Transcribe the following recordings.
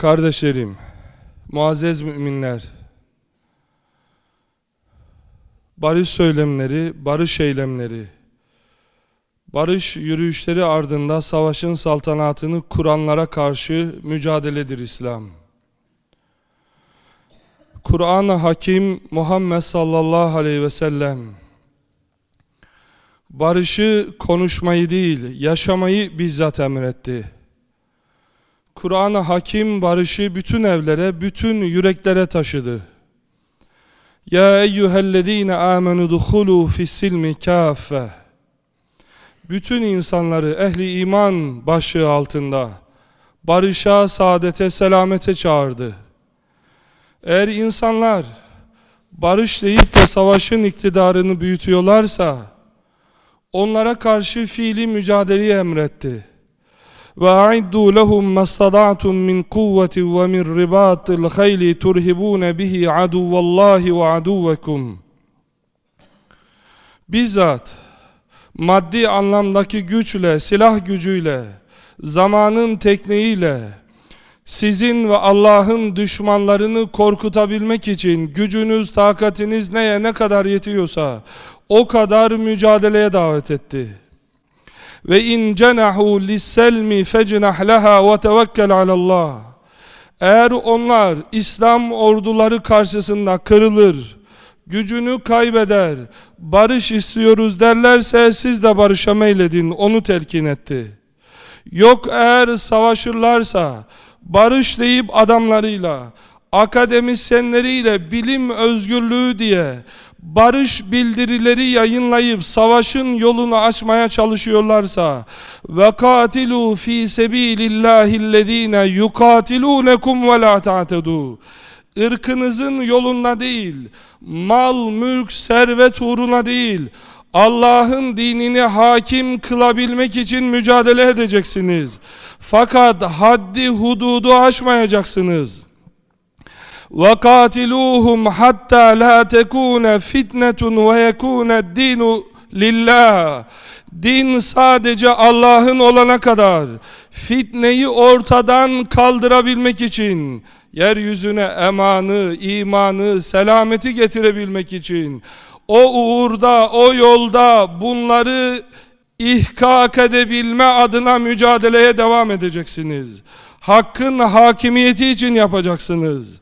Kardeşlerim, muazzez müminler, barış söylemleri, barış eylemleri, barış yürüyüşleri ardında savaşın saltanatını kuranlara karşı mücadeledir İslam. Kur'an-ı Hakim Muhammed sallallahu aleyhi ve sellem barışı konuşmayı değil, yaşamayı bizzat emretti. Kur'an-ı Hakim barışı bütün evlere, bütün yüreklere taşıdı. Ya eyyühellezine amenu dukhulu fissilmi kaffe. Bütün insanları ehli iman başlığı altında barışa, saadete, selamete çağırdı. Eğer insanlar barış deyip de savaşın iktidarını büyütüyorlarsa onlara karşı fiili mücadeleyi emretti. وأعدوا لهم ما استطعتم من قوة ومن رباط الخيل ترهبون به عدو الله وعدوكم Bizzat maddi anlamdaki güçle, silah gücüyle, zamanın tekniğiyle sizin ve Allah'ın düşmanlarını korkutabilmek için gücünüz, takatiniz neye ne kadar yetiyorsa o kadar mücadeleye davet etti. Ve in cenahu lis-selmi fecnah laha ve tevekkel alallah. Eğer onlar İslam orduları karşısında kırılır, gücünü kaybeder, barış istiyoruz derlerse siz de barışa meyledin, onu telkin etti. Yok eğer savaşırlarsa, barış deyip adamlarıyla, akademisyenleriyle bilim özgürlüğü diye barış bildirileri yayınlayıp savaşın yolunu açmaya çalışıyorlarsa ve katilu fi sebilillahillezine yukatilunekum ve la ta'tedu ırkınızın yolunda değil mal mülk servet uğruna değil Allah'ın dinini hakim kılabilmek için mücadele edeceksiniz. Fakat haddi hududu aşmayacaksınız. وَقَاتِلُوهُمْ حَتَّى لَا تَكُونَ فِتْنَةٌ وَيَكُونَ الدِّينُ لِلّٰهِ Din sadece Allah'ın olana kadar fitneyi ortadan kaldırabilmek için yeryüzüne emanı, imanı, selameti getirebilmek için o uğurda, o yolda bunları ihkak edebilme adına mücadeleye devam edeceksiniz. Hakkın hakimiyeti için yapacaksınız.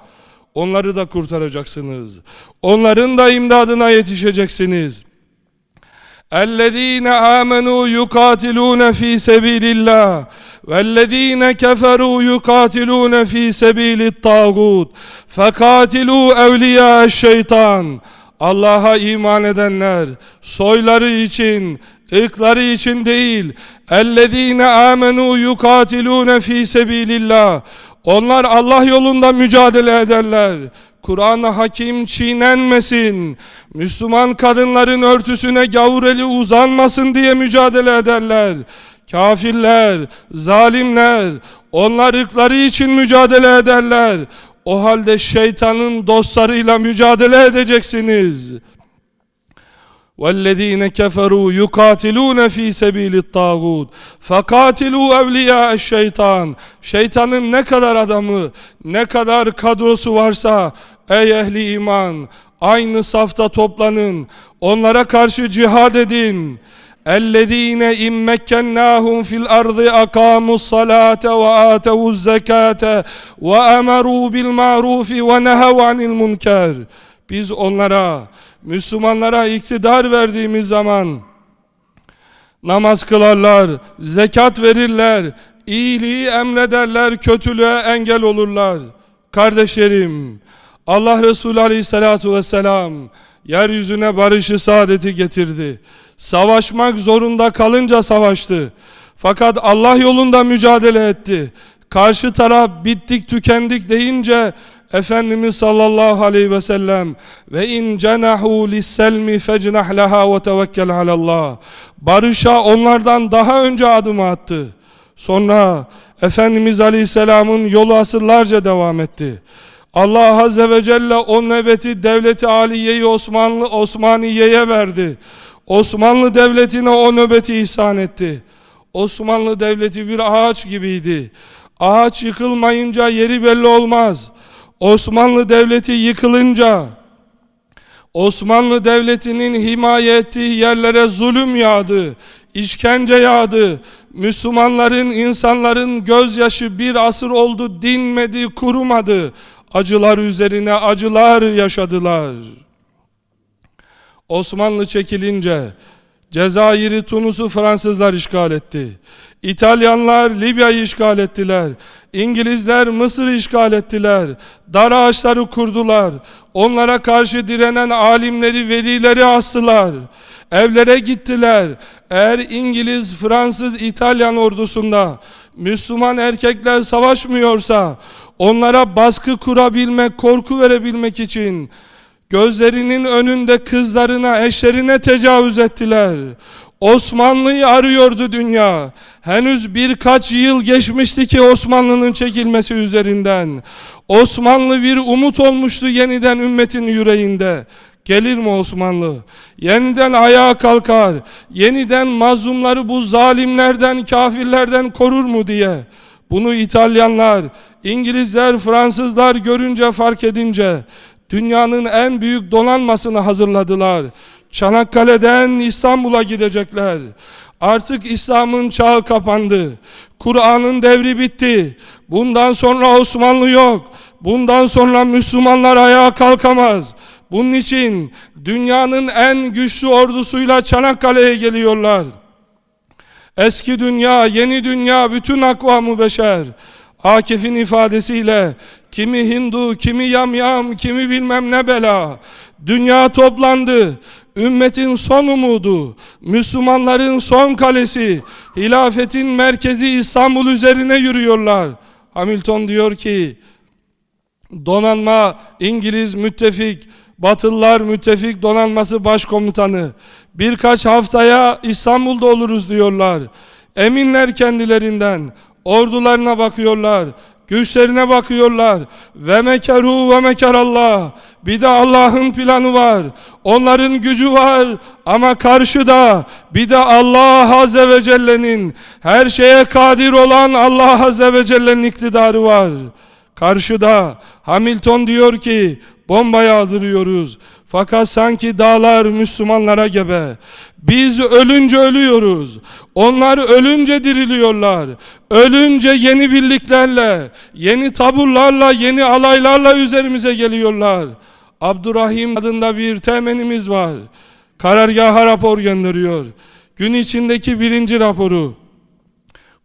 Onları da kurtaracaksınız. Onların da imdadına yetişeceksiniz. اَلَّذ۪ينَ آمَنُوا يُقَاتِلُونَ ف۪ي سَب۪يلِ اللّٰهِ وَالَّذ۪ينَ كَفَرُوا يُقَاتِلُونَ ف۪ي سَب۪يلِ الطَّاغُوتِ فَقَاتِلُوا اَوْلِيَاءَ الشَّيْطَانِ Allah'a iman edenler soyları için, ırkları için değil. اَلَّذ۪ينَ آمَنُوا يُقَاتِلُونَ ف۪ي سَب۪يلِ اللّٰهِ onlar Allah yolunda mücadele ederler. Kur'an-ı Hakim çiğnenmesin. Müslüman kadınların örtüsüne gavur eli uzanmasın diye mücadele ederler. Kafirler, zalimler, onlar ırkları için mücadele ederler. O halde şeytanın dostlarıyla mücadele edeceksiniz. والذين كفروا يقاتلون في سبيل الطاغut فقاتلوا اولياء الشيطان şeytanın ne kadar adamı ne kadar kadrosu varsa ey ehli iman aynı safta toplanın onlara karşı cihad edin اَلَّذ۪ينَ اِمْ مَكَّنَّاهُمْ فِي الْأَرْضِ اَقَامُوا الصَّلَاةَ وَآتَوُوا الزَّكَاةَ وَأَمَرُوا بِالْمَعْرُوفِ وَنَهَوْا عَنِ الْمُنْكَرِ biz onlara Müslümanlara iktidar verdiğimiz zaman namaz kılarlar, zekat verirler, iyiliği emrederler, kötülüğe engel olurlar. Kardeşlerim, Allah Resulü Aleyhisselatü Vesselam yeryüzüne barışı saadeti getirdi. Savaşmak zorunda kalınca savaştı. Fakat Allah yolunda mücadele etti. Karşı taraf bittik tükendik deyince Efendimiz sallallahu aleyhi ve sellem ve in cenahu lisselmi fecnah leha ve tevekkel alallah. Barışa onlardan daha önce adım attı. Sonra Efendimiz aleyhisselamın yolu asırlarca devam etti. Allah Azze ve Celle o nöbeti devleti Aliye'yi Osmanlı Osmaniye'ye verdi. Osmanlı devletine o nöbeti ihsan etti. Osmanlı devleti bir ağaç gibiydi. Ağaç yıkılmayınca yeri belli olmaz. Osmanlı devleti yıkılınca Osmanlı devletinin himaye ettiği yerlere zulüm yağdı, işkence yağdı. Müslümanların, insanların gözyaşı bir asır oldu dinmedi, kurumadı. Acılar üzerine acılar yaşadılar. Osmanlı çekilince Cezayir'i, Tunus'u Fransızlar işgal etti. İtalyanlar Libya'yı işgal ettiler. İngilizler Mısır'ı işgal ettiler. Dar ağaçları kurdular. Onlara karşı direnen alimleri, velileri astılar. Evlere gittiler. Eğer İngiliz, Fransız, İtalyan ordusunda Müslüman erkekler savaşmıyorsa onlara baskı kurabilmek, korku verebilmek için Gözlerinin önünde kızlarına, eşlerine tecavüz ettiler. Osmanlı'yı arıyordu dünya. Henüz birkaç yıl geçmişti ki Osmanlı'nın çekilmesi üzerinden. Osmanlı bir umut olmuştu yeniden ümmetin yüreğinde. Gelir mi Osmanlı? Yeniden ayağa kalkar. Yeniden mazlumları bu zalimlerden, kafirlerden korur mu diye. Bunu İtalyanlar, İngilizler, Fransızlar görünce fark edince dünyanın en büyük donanmasını hazırladılar. Çanakkale'den İstanbul'a gidecekler. Artık İslam'ın çağı kapandı. Kur'an'ın devri bitti. Bundan sonra Osmanlı yok. Bundan sonra Müslümanlar ayağa kalkamaz. Bunun için dünyanın en güçlü ordusuyla Çanakkale'ye geliyorlar. Eski dünya, yeni dünya, bütün akvamı beşer. Akif'in ifadesiyle kimi Hindu, kimi yamyam, kimi bilmem ne bela. Dünya toplandı. Ümmetin son umudu, Müslümanların son kalesi, hilafetin merkezi İstanbul üzerine yürüyorlar. Hamilton diyor ki, donanma İngiliz müttefik, Batılılar müttefik donanması başkomutanı. Birkaç haftaya İstanbul'da oluruz diyorlar. Eminler kendilerinden. Ordularına bakıyorlar. Güçlerine bakıyorlar. Ve mekeru ve mekerallah. Bir de Allah'ın planı var. Onların gücü var. Ama karşıda bir de Allah Azze ve Celle'nin her şeye kadir olan Allah Azze ve Celle'nin iktidarı var. Karşıda Hamilton diyor ki bomba yağdırıyoruz. Fakat sanki dağlar Müslümanlara gebe. Biz ölünce ölüyoruz. Onlar ölünce diriliyorlar. Ölünce yeni birliklerle, yeni taburlarla, yeni alaylarla üzerimize geliyorlar. Abdurrahim adında bir temenimiz var. Karargaha rapor gönderiyor. Gün içindeki birinci raporu.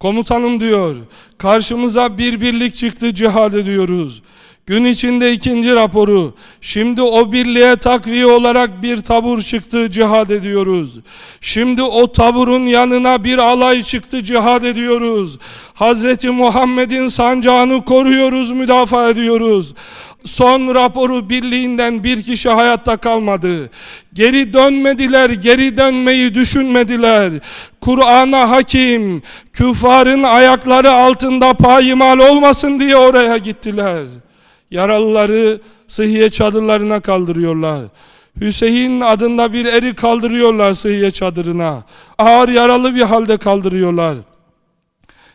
Komutanım diyor, karşımıza bir birlik çıktı cihad ediyoruz. Gün içinde ikinci raporu. Şimdi o birliğe takviye olarak bir tabur çıktı cihad ediyoruz. Şimdi o taburun yanına bir alay çıktı cihad ediyoruz. Hazreti Muhammed'in sancağını koruyoruz, müdafaa ediyoruz. Son raporu birliğinden bir kişi hayatta kalmadı. Geri dönmediler, geri dönmeyi düşünmediler. Kur'an'a hakim, küffarın ayakları altında payimal olmasın diye oraya gittiler. Yaralıları sıhhiye çadırlarına kaldırıyorlar. Hüseyin adında bir eri kaldırıyorlar sıhhiye çadırına. Ağır yaralı bir halde kaldırıyorlar.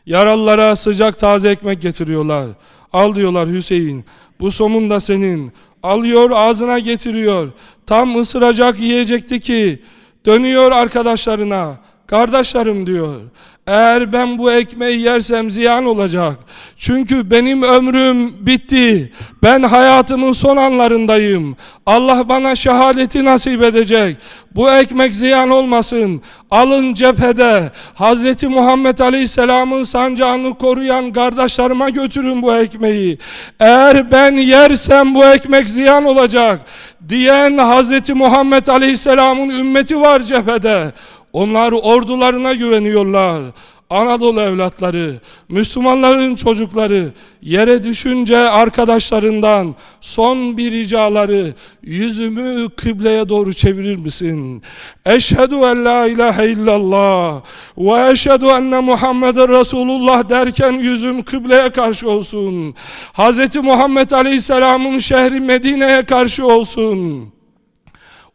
Yaralılara sıcak taze ekmek getiriyorlar. Al diyorlar Hüseyin. Bu somun da senin. Alıyor ağzına getiriyor. Tam ısıracak yiyecekti ki dönüyor arkadaşlarına. Kardeşlerim diyor. Eğer ben bu ekmeği yersem ziyan olacak. Çünkü benim ömrüm bitti. Ben hayatımın son anlarındayım. Allah bana şehadeti nasip edecek. Bu ekmek ziyan olmasın. Alın cephede Hz. Muhammed Aleyhisselam'ın sancağını koruyan kardeşlerime götürün bu ekmeği. Eğer ben yersem bu ekmek ziyan olacak. Diyen Hz. Muhammed Aleyhisselam'ın ümmeti var cephede. Onlar ordularına güveniyorlar. Anadolu evlatları, Müslümanların çocukları yere düşünce arkadaşlarından son bir ricaları yüzümü kıbleye doğru çevirir misin? Eşhedü en la ilahe illallah ve eşhedü enne Muhammeden Resulullah derken yüzüm kıbleye karşı olsun. Hz. Muhammed Aleyhisselam'ın şehri Medine'ye karşı olsun.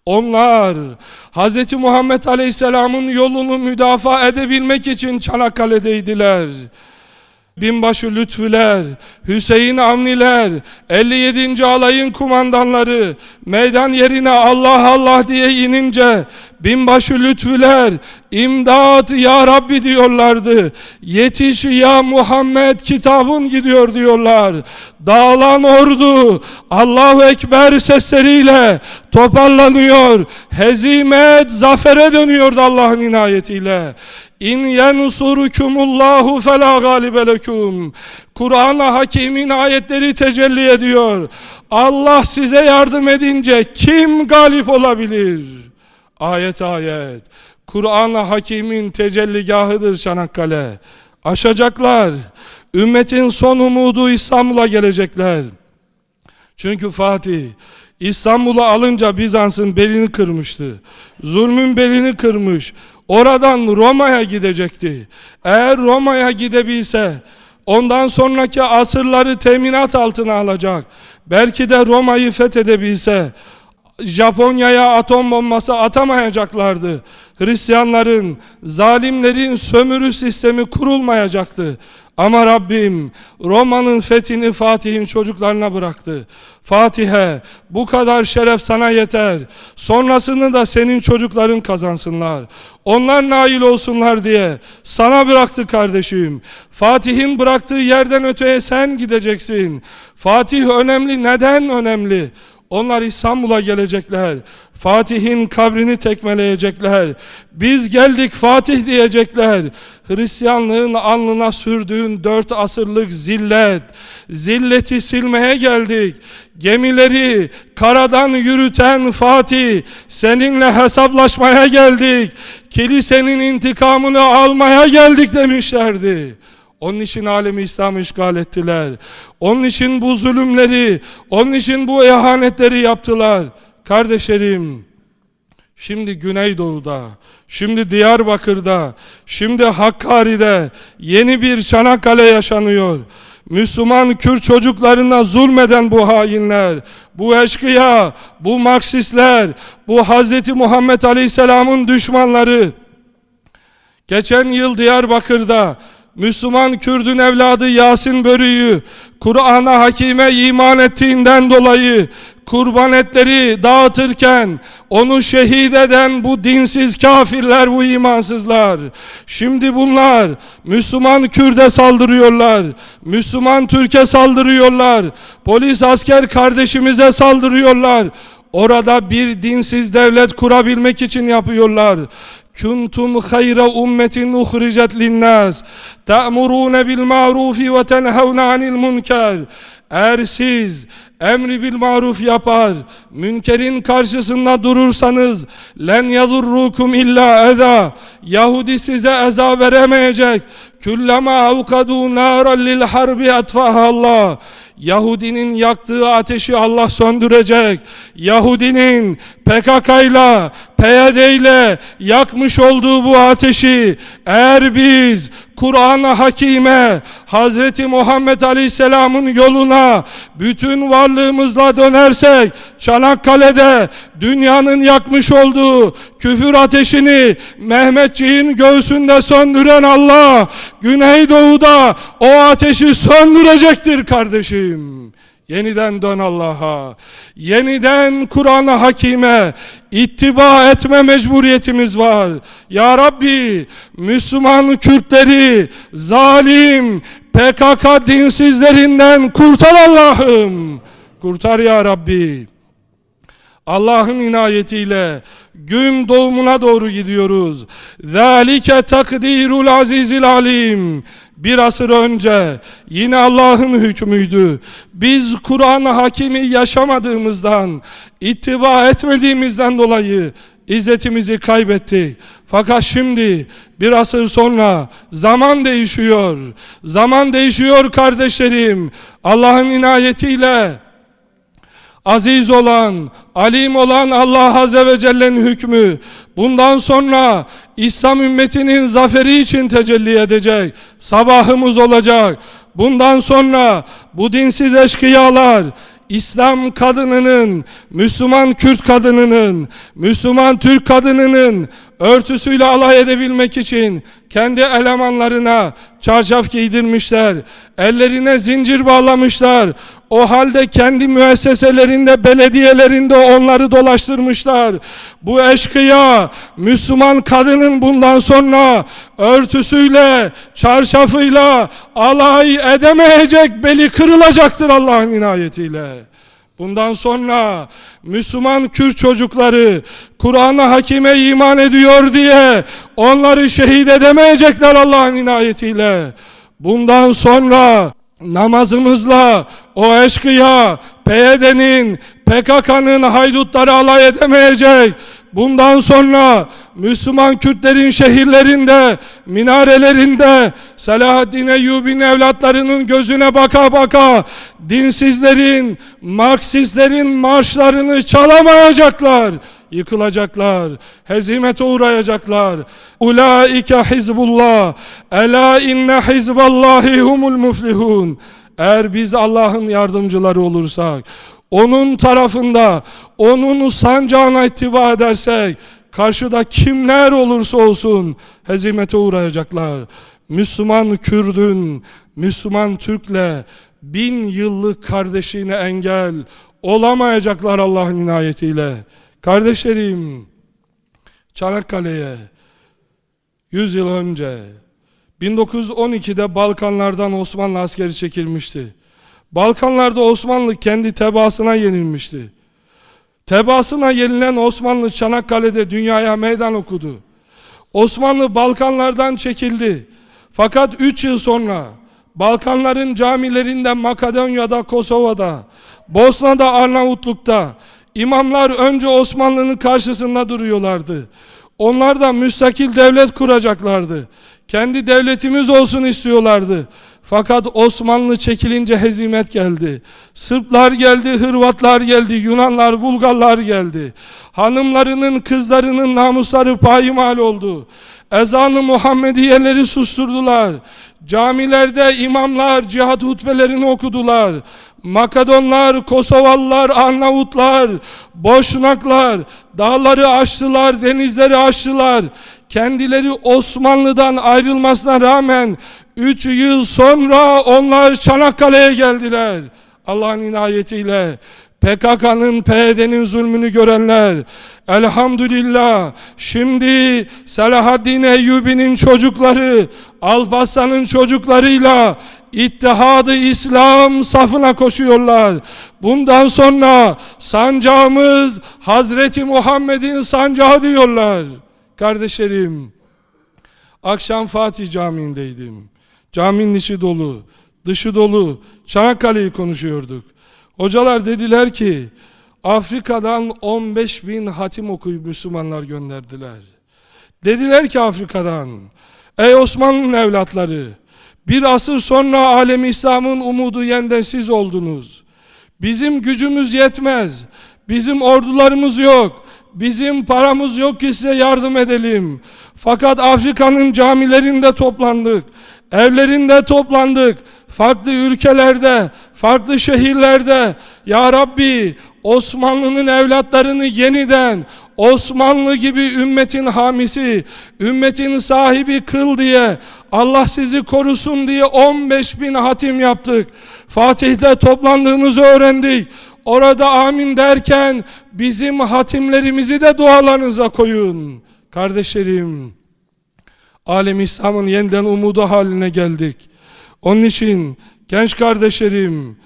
Onlar Hz. Muhammed Aleyhisselam'ın yolunu müdafaa edebilmek için Çanakkale'deydiler. Binbaşı Lütfüler, Hüseyin Avniler, 57. alayın kumandanları meydan yerine Allah Allah diye inince binbaşı Lütfüler imdat ya Rabbi diyorlardı. Yetiş ya Muhammed kitabın gidiyor diyorlar. Dağılan ordu Allahu Ekber sesleriyle toparlanıyor. Hezimet zafere dönüyordu Allah'ın inayetiyle. İn yensurukumullahu fela galibe lekum. Kur'an-ı Hakim'in ayetleri tecelli ediyor. Allah size yardım edince kim galip olabilir? Ayet ayet. Kur'an-ı Hakim'in tecelligahıdır Çanakkale. Aşacaklar. Ümmetin son umudu İstanbul'a gelecekler. Çünkü Fatih İstanbul'u alınca Bizans'ın belini kırmıştı. Zulmün belini kırmış. Oradan Roma'ya gidecekti. Eğer Roma'ya gidebilse ondan sonraki asırları teminat altına alacak. Belki de Roma'yı fethedebilse Japonya'ya atom bombası atamayacaklardı. Hristiyanların, zalimlerin sömürü sistemi kurulmayacaktı. Ama Rabbim Roma'nın fethini Fatih'in çocuklarına bıraktı. Fatih'e bu kadar şeref sana yeter. Sonrasını da senin çocukların kazansınlar. Onlar nail olsunlar diye sana bıraktı kardeşim. Fatih'in bıraktığı yerden öteye sen gideceksin. Fatih önemli. Neden önemli? Onlar İstanbul'a gelecekler. Fatih'in kabrini tekmeleyecekler. Biz geldik Fatih diyecekler. Hristiyanlığın alnına sürdüğün dört asırlık zillet, zilleti silmeye geldik. Gemileri karadan yürüten Fatih, seninle hesaplaşmaya geldik. Kilisenin intikamını almaya geldik demişlerdi. Onun için alemi İslam'ı işgal ettiler. Onun için bu zulümleri, onun için bu ihanetleri yaptılar. Kardeşlerim, şimdi Güneydoğu'da, şimdi Diyarbakır'da, şimdi Hakkari'de yeni bir Çanakkale yaşanıyor. Müslüman Kürt çocuklarına zulmeden bu hainler, bu eşkıya, bu Marksistler, bu Hz. Muhammed Aleyhisselam'ın düşmanları, geçen yıl Diyarbakır'da Müslüman Kürdün evladı Yasin Börü'yü Kur'an'a hakime iman ettiğinden dolayı kurban etleri dağıtırken onu şehit eden bu dinsiz kafirler, bu imansızlar. Şimdi bunlar Müslüman Kürt'e saldırıyorlar. Müslüman Türk'e saldırıyorlar. Polis asker kardeşimize saldırıyorlar. Orada bir dinsiz devlet kurabilmek için yapıyorlar. Ummetin uhricet linnas ta'murun bil ma'ruf ve tenhevun anil munker. Eğer siz emri bil maruf yapar, münkerin karşısında durursanız len yadurrukum illa eza. Yahudi size eza veremeyecek. Küllema avkadu naran lil harbi atfaha Allah. Yahudinin yaktığı ateşi Allah söndürecek. Yahudinin PKK ile, PYD ile yakmış olduğu bu ateşi eğer biz Kur'an-ı Hakime, Hz. Muhammed Aleyhisselam'ın yoluna bütün varlığımızla dönersek Çanakkale'de dünyanın yakmış olduğu küfür ateşini Mehmetçiğin göğsünde söndüren Allah Güneydoğu'da o ateşi söndürecektir kardeşim. Yeniden dön Allah'a. Yeniden Kur'an-ı Hakime ittiba etme mecburiyetimiz var. Ya Rabbi Müslüman Kürtleri zalim PKK dinsizlerinden kurtar Allah'ım. Kurtar ya Rabbi. Allah'ın inayetiyle gün doğumuna doğru gidiyoruz. Zalike takdirul azizil alim. Bir asır önce yine Allah'ın hükmüydü. Biz Kur'an-ı Hakimi yaşamadığımızdan, ittiba etmediğimizden dolayı İzzetimizi kaybettik. Fakat şimdi bir asır sonra zaman değişiyor. Zaman değişiyor kardeşlerim. Allah'ın inayetiyle aziz olan, alim olan Allah Azze ve Celle'nin hükmü bundan sonra İslam ümmetinin zaferi için tecelli edecek. Sabahımız olacak. Bundan sonra bu dinsiz eşkıyalar İslam kadınının, Müslüman Kürt kadınının, Müslüman Türk kadınının örtüsüyle alay edebilmek için kendi elemanlarına çarşaf giydirmişler. Ellerine zincir bağlamışlar. O halde kendi müesseselerinde, belediyelerinde onları dolaştırmışlar. Bu eşkıya Müslüman kadının bundan sonra örtüsüyle, çarşafıyla alay edemeyecek, beli kırılacaktır Allah'ın inayetiyle. Bundan sonra Müslüman Kürt çocukları Kur'an'a hakime iman ediyor diye onları şehit edemeyecekler Allah'ın inayetiyle. Bundan sonra namazımızla o eşkıya PYD'nin, PKK'nın haydutları alay edemeyecek. Bundan sonra Müslüman Kürtlerin şehirlerinde, minarelerinde Selahaddin Eyyubi'nin evlatlarının gözüne baka baka dinsizlerin, Marksistlerin marşlarını çalamayacaklar. Yıkılacaklar, hezimete uğrayacaklar. Ulaike hizbullah, ela inne hizballahi humul muflihun. Eğer biz Allah'ın yardımcıları olursak, onun tarafında, onun sancağına ittiba edersek, karşıda kimler olursa olsun hezimete uğrayacaklar. Müslüman Kürdün, Müslüman Türk'le bin yıllık kardeşliğine engel olamayacaklar Allah'ın inayetiyle. Kardeşlerim, Çanakkale'ye 100 yıl önce 1912'de Balkanlardan Osmanlı askeri çekilmişti. Balkanlarda Osmanlı kendi tebaasına yenilmişti. Tebaasına yenilen Osmanlı Çanakkale'de dünyaya meydan okudu. Osmanlı Balkanlardan çekildi. Fakat 3 yıl sonra Balkanların camilerinde Makedonya'da, Kosova'da, Bosna'da, Arnavutluk'ta imamlar önce Osmanlı'nın karşısında duruyorlardı. Onlar da müstakil devlet kuracaklardı. Kendi devletimiz olsun istiyorlardı. Fakat Osmanlı çekilince hezimet geldi. Sırplar geldi, Hırvatlar geldi, Yunanlar, Bulgarlar geldi. Hanımlarının, kızlarının namusları payimal oldu. Ezanı Muhammediyeleri susturdular. Camilerde imamlar cihat hutbelerini okudular. Makedonlar, Kosovalılar, Arnavutlar, Boşnaklar dağları aştılar, denizleri aştılar. Kendileri Osmanlı'dan ayrılmasına rağmen 3 yıl sonra onlar Çanakkale'ye geldiler. Allah'ın inayetiyle PKK'nın, PYD'nin zulmünü görenler elhamdülillah şimdi Selahaddin Eyyubi'nin çocukları Alparslan'ın çocuklarıyla İttihadı İslam safına koşuyorlar. Bundan sonra sancağımız Hazreti Muhammed'in sancağı diyorlar. Kardeşlerim, akşam Fatih Camii'ndeydim. Caminin içi dolu, dışı dolu. Çanakkale'yi konuşuyorduk. Hocalar dediler ki, Afrika'dan 15 bin hatim okuyup Müslümanlar gönderdiler. Dediler ki Afrika'dan, ey Osmanlı'nın evlatları, bir asır sonra alem İslam'ın umudu yenden siz oldunuz. Bizim gücümüz yetmez. Bizim ordularımız yok. Bizim paramız yok ki size yardım edelim. Fakat Afrika'nın camilerinde toplandık. Evlerinde toplandık. Farklı ülkelerde, farklı şehirlerde. Ya Rabbi Osmanlı'nın evlatlarını yeniden Osmanlı gibi ümmetin hamisi, ümmetin sahibi kıl diye Allah sizi korusun diye 15 bin hatim yaptık. Fatih'te toplandığınızı öğrendik. Orada amin derken bizim hatimlerimizi de dualarınıza koyun. Kardeşlerim, alem İslam'ın yeniden umudu haline geldik. Onun için genç kardeşlerim,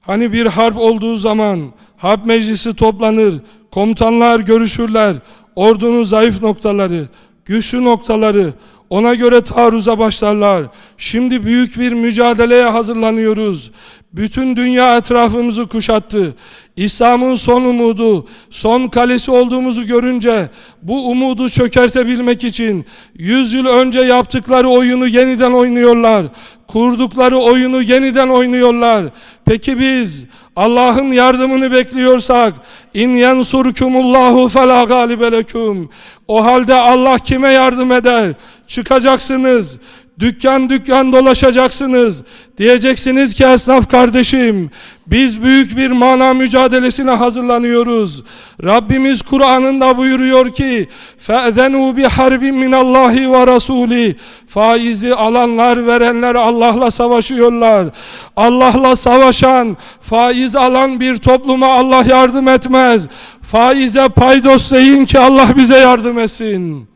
hani bir harp olduğu zaman harp meclisi toplanır, komutanlar görüşürler, ordunun zayıf noktaları, güçlü noktaları, ona göre taarruza başlarlar. Şimdi büyük bir mücadeleye hazırlanıyoruz. bütün dünya etrafımızı kuşattı. İslam'ın son umudu, son kalesi olduğumuzu görünce bu umudu çökertebilmek için 100 yıl önce yaptıkları oyunu yeniden oynuyorlar. Kurdukları oyunu yeniden oynuyorlar. Peki biz Allah'ın yardımını bekliyorsak in yensurkumullahu fela galibe. O halde Allah kime yardım eder? Çıkacaksınız. Dükkan dükkan dolaşacaksınız. Diyeceksiniz ki esnaf kardeşim biz büyük bir mana mücadelesine hazırlanıyoruz. Rabbimiz Kur'an'ında buyuruyor ki فَاَذَنُوا بِحَرْبٍ مِنَ اللّٰهِ وَرَسُولِهِ Faizi alanlar verenler Allah'la savaşıyorlar. Allah'la savaşan, faiz alan bir topluma Allah yardım etmez. Faize paydos deyin ki Allah bize yardım etsin.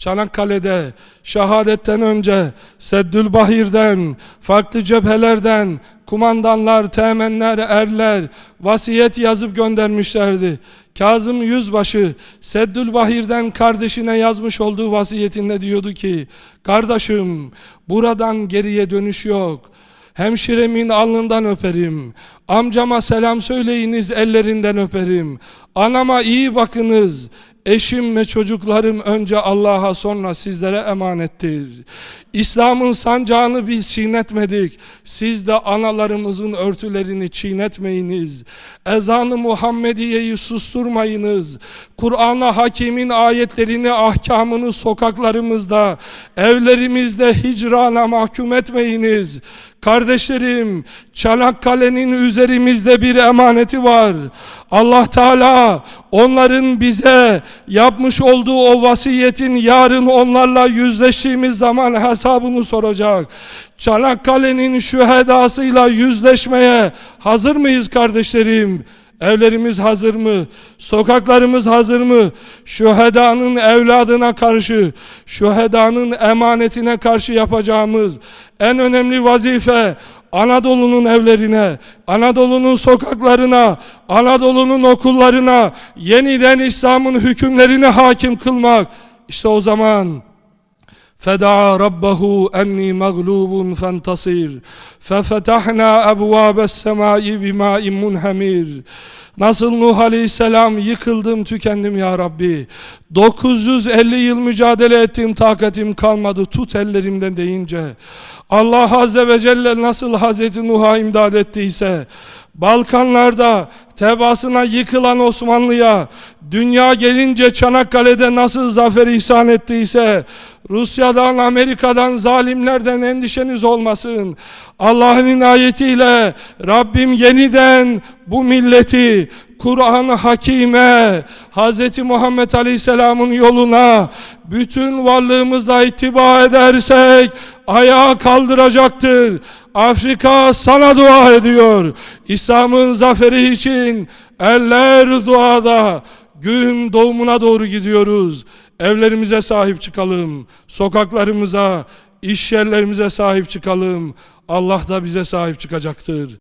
Çanakkale'de şehadetten önce Seddül Bahir'den, farklı cephelerden kumandanlar, teğmenler, erler vasiyet yazıp göndermişlerdi. Kazım Yüzbaşı Seddül Bahir'den kardeşine yazmış olduğu vasiyetinde diyordu ki Kardeşim buradan geriye dönüş yok. Hemşiremin alnından öperim. Amcama selam söyleyiniz ellerinden öperim. Anama iyi bakınız. Eşim ve çocuklarım önce Allah'a sonra sizlere emanettir. İslam'ın sancağını biz çiğnetmedik. Siz de analarımızın örtülerini çiğnetmeyiniz. Ezanı Muhammediye'yi susturmayınız. Kur'an'a hakimin ayetlerini, ahkamını sokaklarımızda, evlerimizde hicrana mahkum etmeyiniz. Kardeşlerim, Çanakkale'nin üzerimizde bir emaneti var. Allah Teala onların bize yapmış olduğu o vasiyetin yarın onlarla yüzleştiğimiz zaman hesabını soracak. Çanakkale'nin şühedasıyla yüzleşmeye hazır mıyız kardeşlerim? Evlerimiz hazır mı? Sokaklarımız hazır mı? Şühedanın evladına karşı, şühedanın emanetine karşı yapacağımız en önemli vazife Anadolu'nun evlerine, Anadolu'nun sokaklarına, Anadolu'nun okullarına yeniden İslam'ın hükümlerini hakim kılmak. İşte o zaman فدعا ربه أني مغلوب فانتصر ففتحنا أبواب السماء بماء منهمر Nasıl Nuh Aleyhisselam yıkıldım tükendim ya Rabbi 950 yıl mücadele ettim takatim kalmadı tut ellerimden deyince Allah Azze ve Celle nasıl Hazreti Nuh'a imdad ettiyse Balkanlarda tebasına yıkılan Osmanlı'ya dünya gelince Çanakkale'de nasıl zafer ihsan ettiyse Rusya'dan Amerika'dan zalimlerden endişeniz olmasın Allah'ın inayetiyle Rabbim yeniden bu milleti Kur'an-ı Hakime Hz. Muhammed Aleyhisselam'ın yoluna bütün varlığımızla ittiba edersek ayağa kaldıracaktır. Afrika sana dua ediyor. İslam'ın zaferi için eller duada. Gün doğumuna doğru gidiyoruz. Evlerimize sahip çıkalım. Sokaklarımıza, iş yerlerimize sahip çıkalım. Allah da bize sahip çıkacaktır.